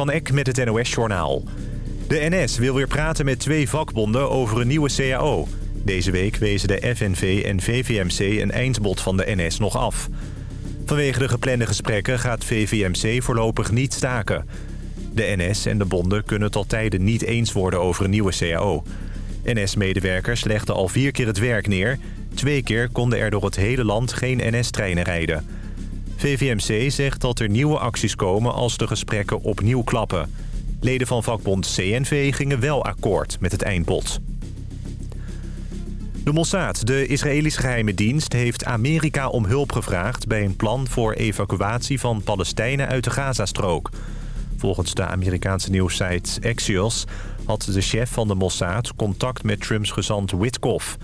Van Eck met het NOS-journaal. De NS wil weer praten met twee vakbonden over een nieuwe CAO. Deze week wezen de FNV en VVMC een eindbod van de NS nog af. Vanwege de geplande gesprekken gaat VVMC voorlopig niet staken. De NS en de bonden kunnen tot tijden niet eens worden over een nieuwe CAO. NS-medewerkers legden al vier keer het werk neer. Twee keer konden er door het hele land geen NS-treinen rijden... VVMC zegt dat er nieuwe acties komen als de gesprekken opnieuw klappen. Leden van vakbond CNV gingen wel akkoord met het eindbod. De Mossad, de Israëlische geheime dienst, heeft Amerika om hulp gevraagd... bij een plan voor evacuatie van Palestijnen uit de Gazastrook. Volgens de Amerikaanse nieuwssite Axios had de chef van de Mossad contact met Trumps gezant Witkoff...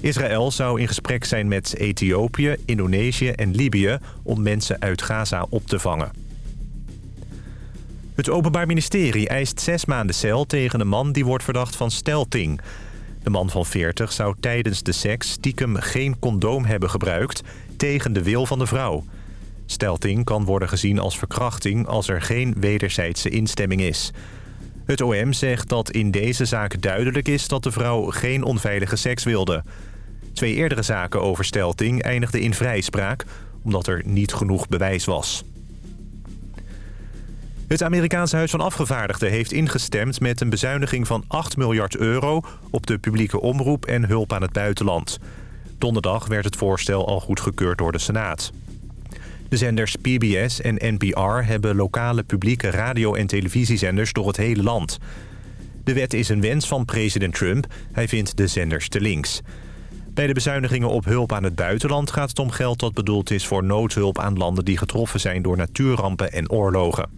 Israël zou in gesprek zijn met Ethiopië, Indonesië en Libië... om mensen uit Gaza op te vangen. Het Openbaar Ministerie eist zes maanden cel tegen een man... die wordt verdacht van stelting. De man van 40 zou tijdens de seks stiekem geen condoom hebben gebruikt... tegen de wil van de vrouw. Stelting kan worden gezien als verkrachting... als er geen wederzijdse instemming is... Het OM zegt dat in deze zaak duidelijk is dat de vrouw geen onveilige seks wilde. Twee eerdere zaken over stelting eindigden in vrijspraak... omdat er niet genoeg bewijs was. Het Amerikaanse Huis van Afgevaardigden heeft ingestemd met een bezuiniging van 8 miljard euro op de publieke omroep en hulp aan het buitenland. Donderdag werd het voorstel al goedgekeurd door de Senaat. De zenders PBS en NPR hebben lokale publieke radio- en televisiezenders door het hele land. De wet is een wens van president Trump. Hij vindt de zenders te links. Bij de bezuinigingen op hulp aan het buitenland gaat het om geld dat bedoeld is voor noodhulp aan landen die getroffen zijn door natuurrampen en oorlogen.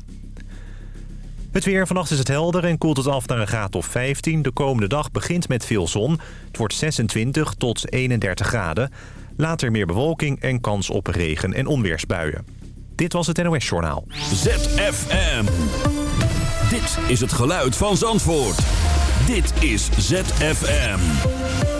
Het weer. Vannacht is het helder en koelt het af naar een graad of 15. De komende dag begint met veel zon. Het wordt 26 tot 31 graden. Later meer bewolking en kans op regen- en onweersbuien. Dit was het NOS Journaal. ZFM. Dit is het geluid van Zandvoort. Dit is ZFM.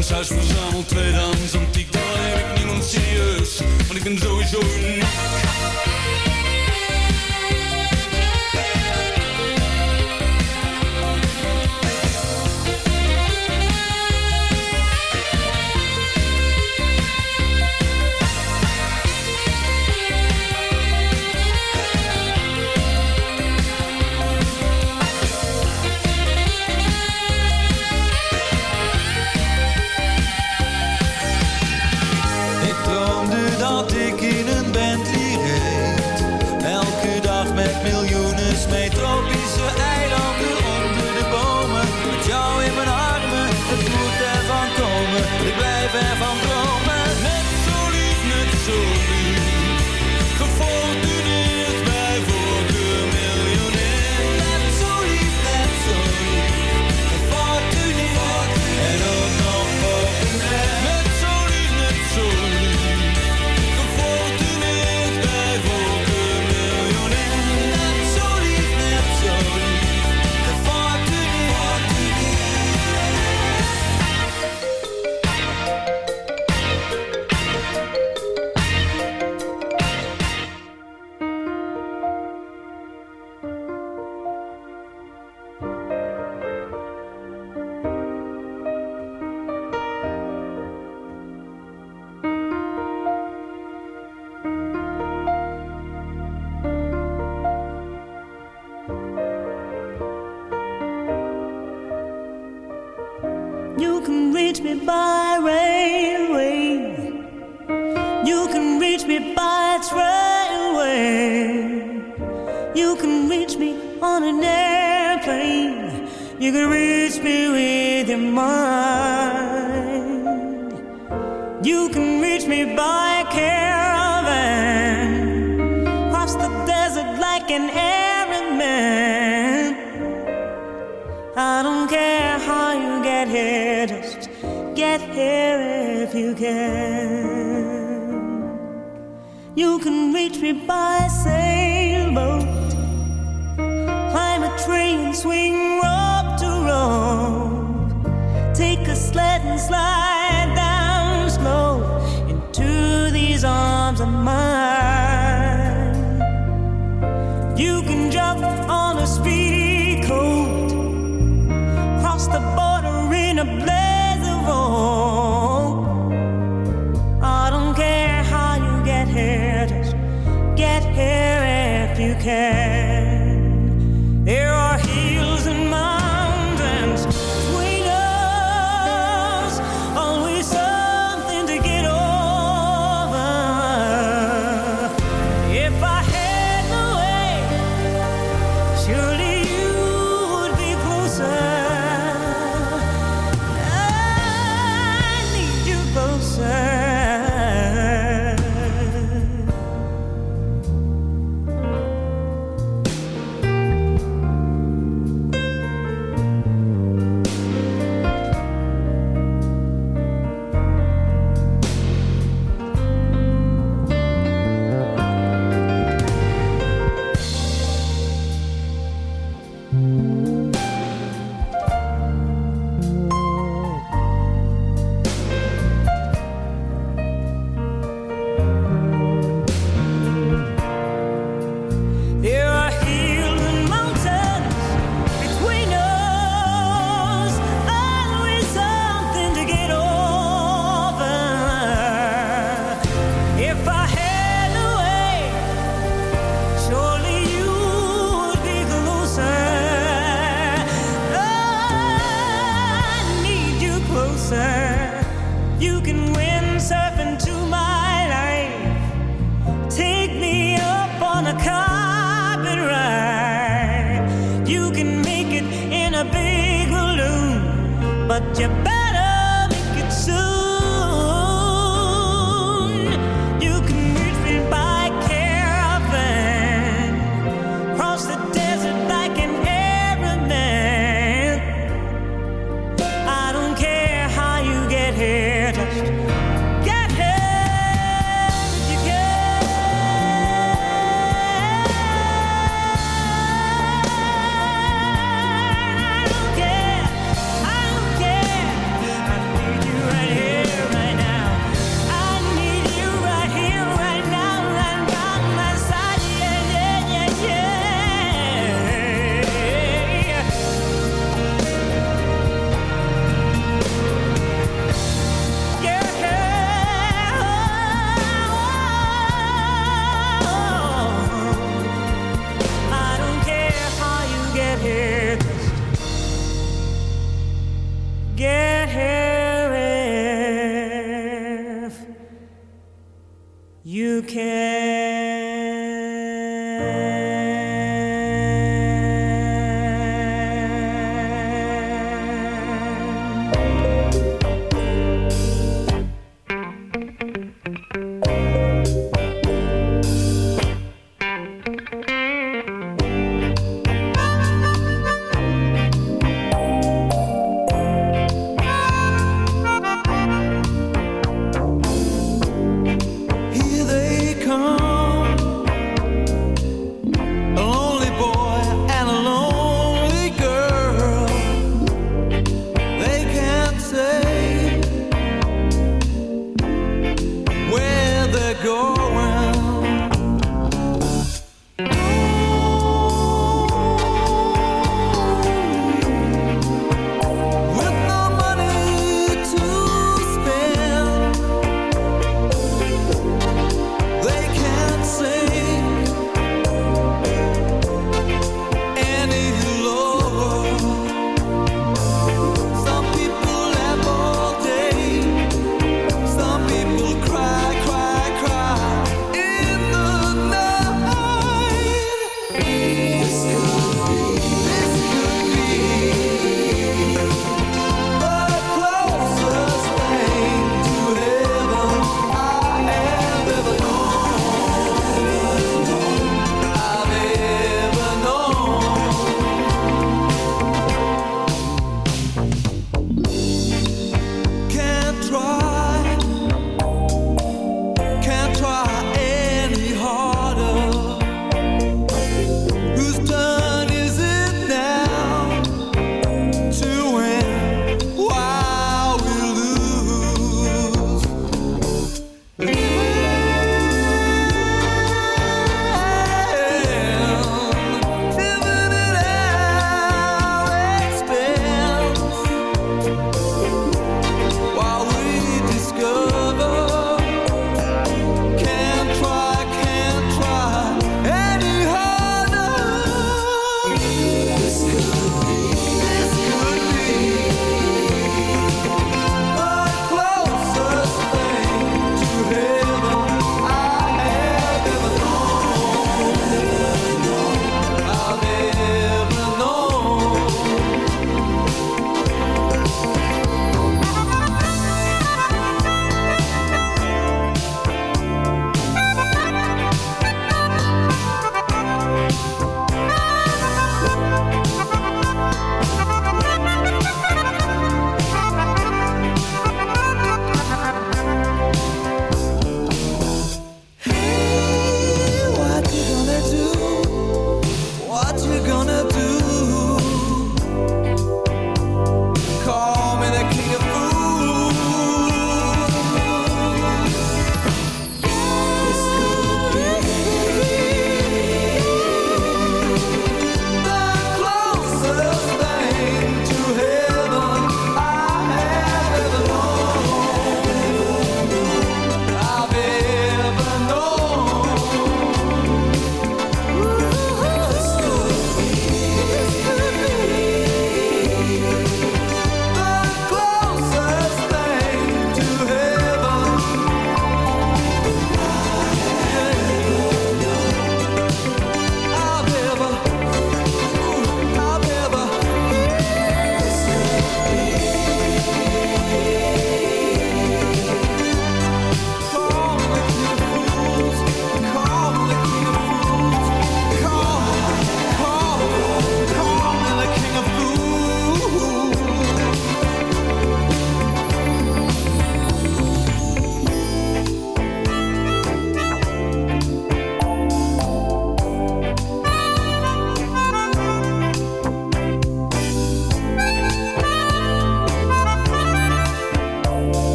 Altijd buitenshuis. Verzamel tweedehands antiek, dan heb ik niemand serieus. Want ik ben sowieso uniek.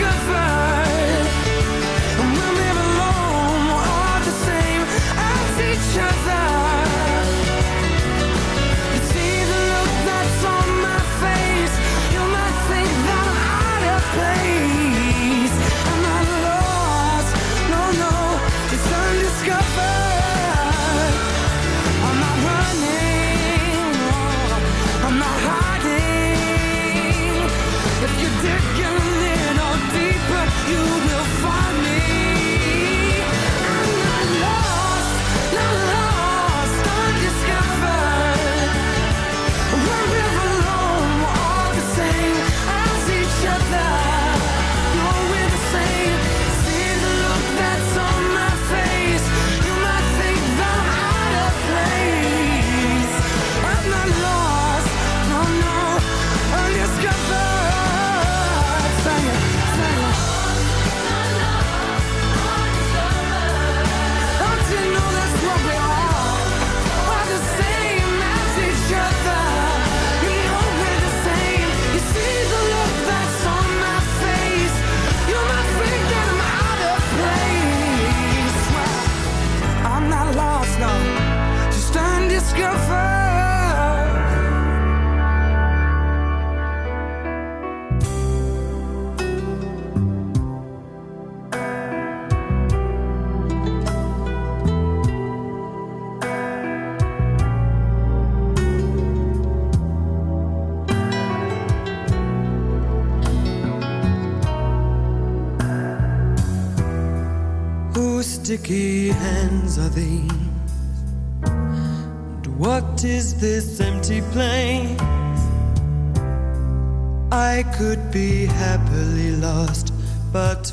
goodbye lost, but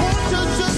Won't you just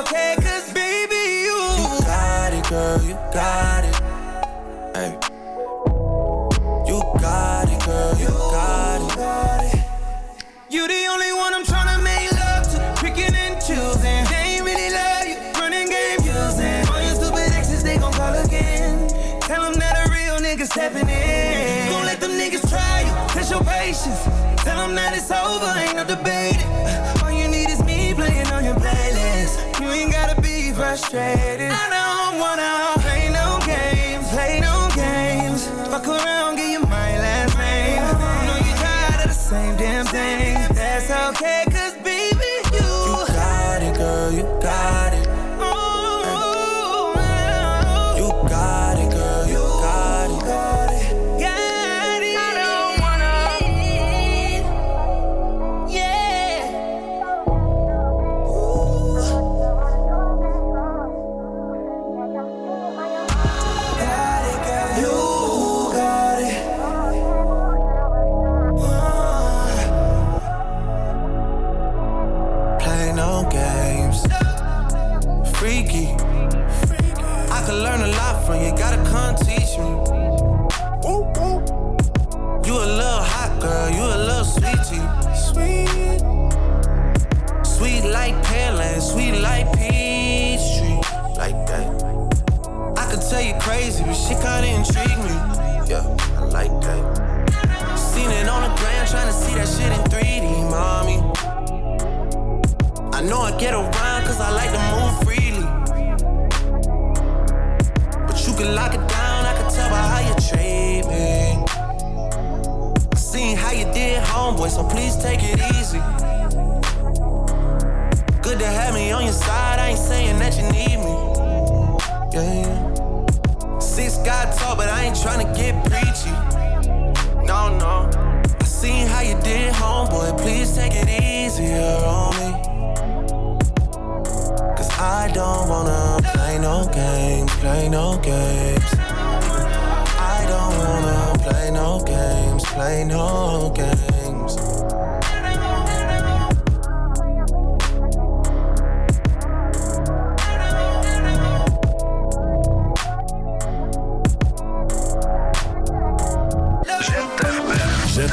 Okay, cause baby, you. You got it, girl, you got it. Hey. You got it, girl, you got it. You the only one I'm tryna make love to, picking and choosing. They ain't really love you, running game using. All your stupid exes, they gon' call again. Tell them that a real nigga stepping in. Don't let them niggas try you, test your patience. Tell them that it's over, ain't no debating. Ain't gotta be frustrated. I don't wanna play no games, play no games. Fuck around, get you my last name. You know you tired of the same damn thing. That's okay, did, so please take it easy. Good to have me on your side, I ain't saying that you need me. Yeah, yeah. Six God talk, but I ain't tryna get preachy. No, no. I seen how you did, homeboy. Please take it easier on me. Cause I don't wanna play no games, play no games. I don't wanna play no games, play no games.